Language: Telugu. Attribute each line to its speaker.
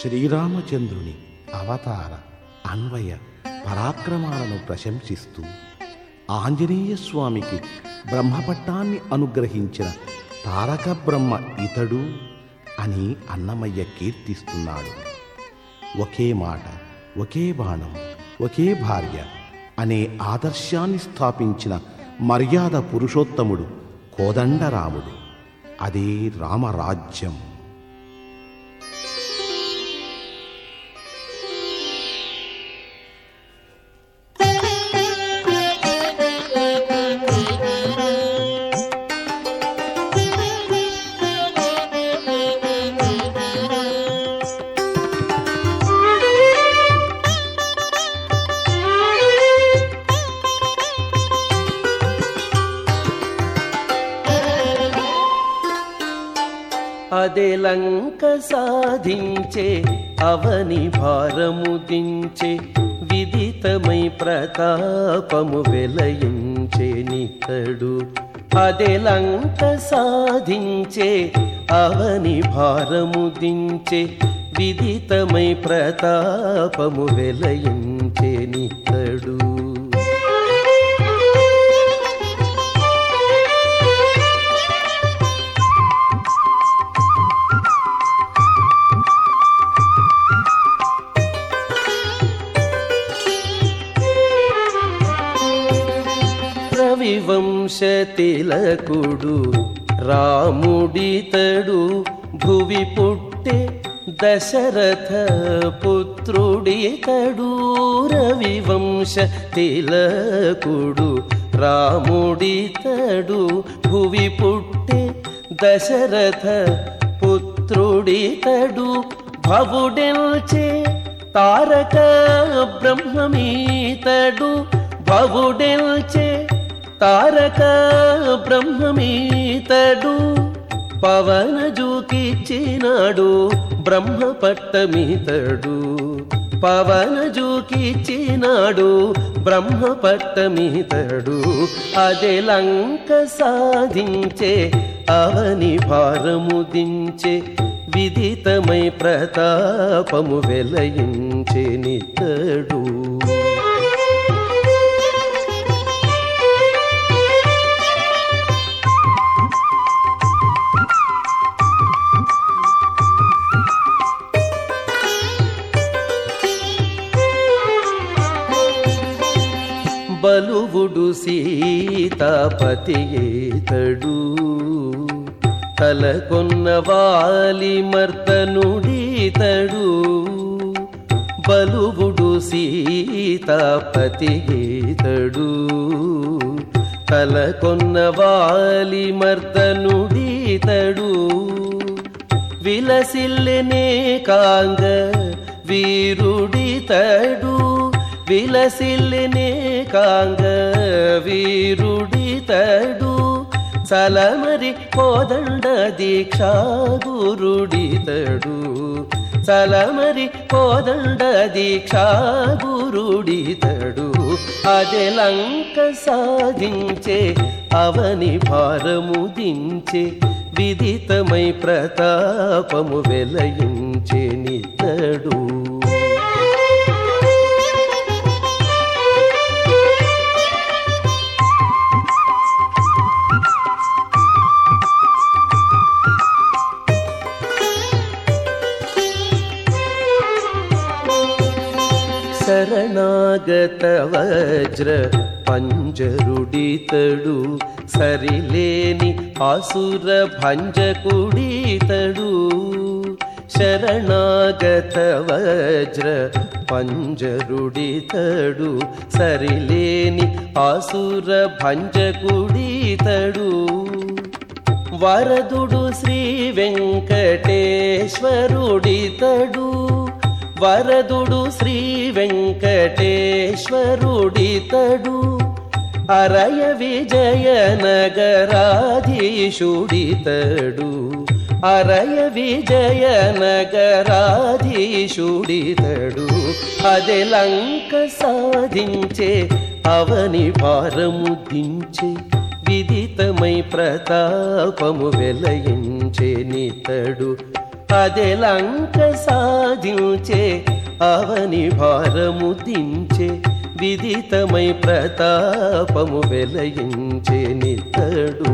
Speaker 1: శ్రీరామచంద్రుని అవతార అన్వయ పరాక్రమాలను ప్రశంసిస్తూ ఆంజనేయ స్వామికి బ్రహ్మపట్టాన్ని అనుగ్రహించిన తారక బ్రహ్మ ఇతడు అని అన్నమయ్య కీర్తిస్తున్నాడు. ఒకే మాట ఒకే బాణం ఒకే భార్య అనే ఆదర్శాన్ని స్థాపించిన మర్యాద పురుషోత్తముడు కోదండరాముడు. అదే రామరాజ్యం.
Speaker 2: అదే లంక సాధించే అవని భారము దించే విదితమై ప్రతాపము వెలయించే నితడు. అదే లంక సాధించే అవని భారము దించే విదితమై ప్రతాపము వెలయించే నితడు. వివంశతిలకుడు రాముడితడు భువి పుట్టే దశరథ పుత్రుడితడు రవివంశ తిలకుడు రాముడితడు భువి పుట్టే దశరథ పుత్రుడితడు భవుడెల్చే తారక బ్రహ్మమీతడు భవుడెల్చే తారక బ్రహ్మమీతడు పవన జూకిచ్చినాడు బ్రహ్మ పట్టమీతడు పవన జూకిచ్చినాడు బ్రహ్మ పట్టమీతడు అదే లంక సాధించే అవని భారము దించే విదితమై ప్రతాపము వెలయించే నితడు బలువుడు సీతాపతియేతడు తలకొన్న వాలి మర్తనుడీతడు బలువుడు సీతాపతియేతడు తలకొన్న వాలి మర్తనుడీతడు విలసిల్లెనే కాంగ వీరుడితడు విలసిల్లెనే కాంగ వీరుడితడు సలమరి కోదండ దీక్షా గురుడితడు సలమరి కోదండ దీక్షా గురుడితడు అదే లంక సాధించే అవని భారము దించే విదితమై ప్రతాపము వెలయించే నితడు శరణాగత వజ్ర పంజరుడితడు సరిలేని ఆసుర భంజకుడితడు శరణాగత వజ్ర పంజరుడితడు సరిలేని ఆసుర భంజకుడితడు వరదుడు శ్రీ వెంకటేశ్వరుడితడు వరదుడు శ్రీ వెంకటేశ్వరుడితడు అరయ విజయ నగరాధీశుడితడు అరయ విజయ నగరాధీశుడితడు. అదే లంక సాధించే అవని భారము దించే విదితమై ప్రతాపము వెలయించే నితడు. అదే లంక సాధించే అవని భారము దించే విదితమై ప్రతాపము వెలయించే నితడు